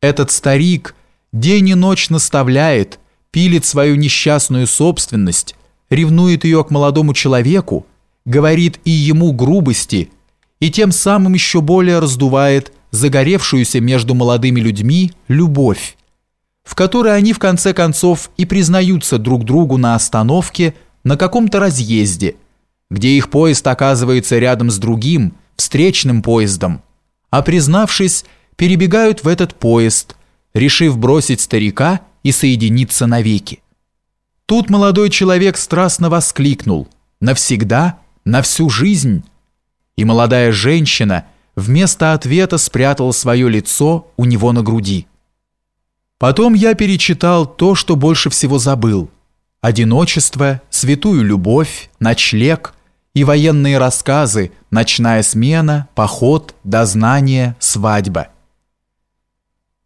Этот старик день и ночь наставляет, пилит свою несчастную собственность, ревнует ее к молодому человеку, говорит и ему грубости, и тем самым еще более раздувает загоревшуюся между молодыми людьми любовь, в которой они в конце концов и признаются друг другу на остановке на каком-то разъезде, где их поезд оказывается рядом с другим, встречным поездом, а признавшись, перебегают в этот поезд, решив бросить старика и соединиться навеки. Тут молодой человек страстно воскликнул «Навсегда? На всю жизнь?» И молодая женщина вместо ответа спрятала свое лицо у него на груди. Потом я перечитал то, что больше всего забыл. Одиночество, святую любовь, ночлег и военные рассказы, ночная смена, поход, дознание, свадьба –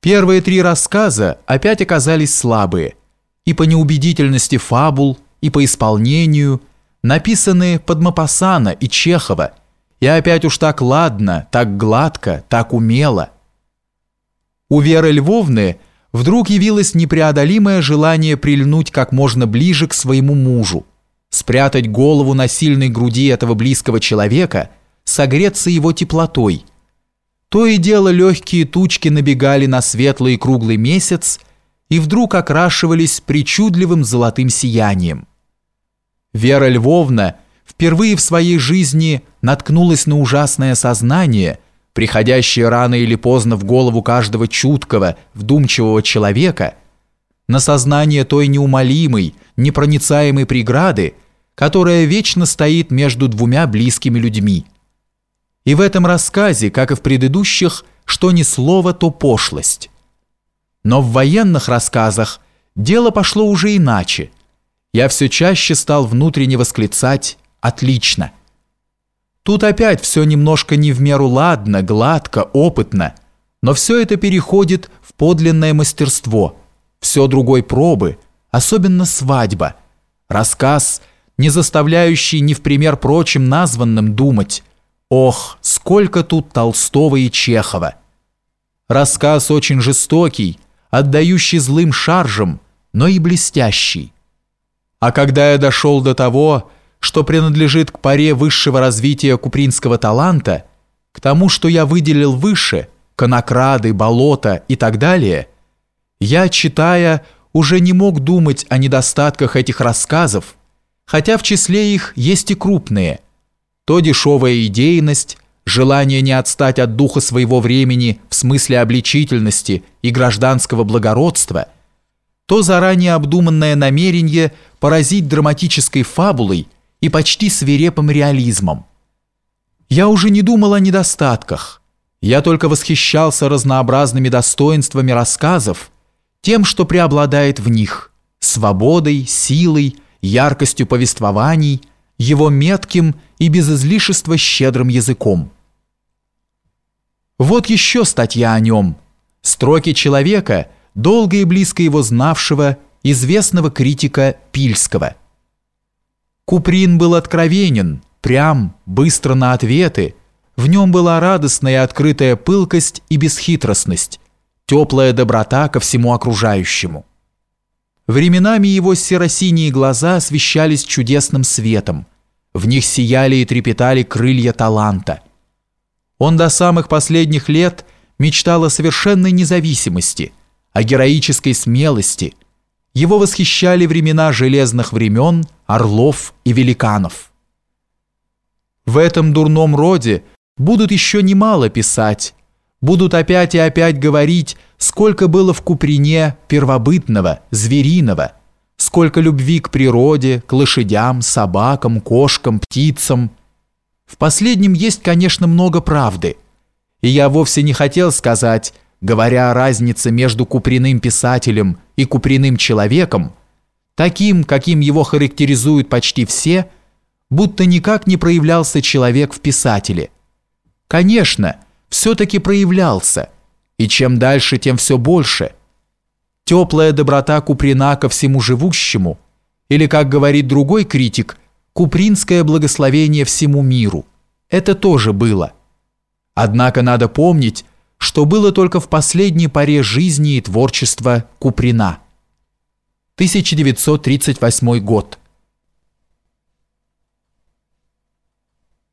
Первые три рассказа опять оказались слабые, и по неубедительности фабул, и по исполнению, написаны под Мапасана и Чехова, и опять уж так ладно, так гладко, так умело. У Веры Львовны вдруг явилось непреодолимое желание прильнуть как можно ближе к своему мужу, спрятать голову на сильной груди этого близкого человека, согреться его теплотой – то и дело легкие тучки набегали на светлый круглый месяц и вдруг окрашивались причудливым золотым сиянием. Вера Львовна впервые в своей жизни наткнулась на ужасное сознание, приходящее рано или поздно в голову каждого чуткого, вдумчивого человека, на сознание той неумолимой, непроницаемой преграды, которая вечно стоит между двумя близкими людьми – и в этом рассказе, как и в предыдущих, что ни слово, то пошлость. Но в военных рассказах дело пошло уже иначе. Я все чаще стал внутренне восклицать «отлично». Тут опять все немножко не в меру ладно, гладко, опытно, но все это переходит в подлинное мастерство, все другой пробы, особенно свадьба, рассказ, не заставляющий ни в пример прочим названным думать, Ох, сколько тут Толстого и Чехова! Рассказ очень жестокий, отдающий злым шаржам, но и блестящий. А когда я дошел до того, что принадлежит к паре высшего развития купринского таланта, к тому, что я выделил выше, конокрады, болота и так далее, я, читая, уже не мог думать о недостатках этих рассказов, хотя в числе их есть и крупные – то дешевая идейность, желание не отстать от духа своего времени в смысле обличительности и гражданского благородства, то заранее обдуманное намерение поразить драматической фабулой и почти свирепым реализмом. Я уже не думал о недостатках, я только восхищался разнообразными достоинствами рассказов, тем, что преобладает в них, свободой, силой, яркостью повествований – его метким и без излишества щедрым языком. Вот еще статья о нем. Строки человека, долго и близко его знавшего, известного критика Пильского. Куприн был откровенен, прям, быстро на ответы, в нем была радостная открытая пылкость и бесхитростность, теплая доброта ко всему окружающему. Временами его серо-синие глаза освещались чудесным светом. В них сияли и трепетали крылья таланта. Он до самых последних лет мечтал о совершенной независимости, о героической смелости. Его восхищали времена железных времен, орлов и великанов. В этом дурном роде будут еще немало писать, будут опять и опять говорить, сколько было в Куприне первобытного, звериного, сколько любви к природе, к лошадям, собакам, кошкам, птицам. В последнем есть, конечно, много правды. И я вовсе не хотел сказать, говоря о разнице между Куприным писателем и Куприным человеком, таким, каким его характеризуют почти все, будто никак не проявлялся человек в писателе. Конечно, все-таки проявлялся, и чем дальше, тем все больше. Теплая доброта Куприна ко всему живущему, или, как говорит другой критик, купринское благословение всему миру. Это тоже было. Однако надо помнить, что было только в последней поре жизни и творчества Куприна. 1938 год.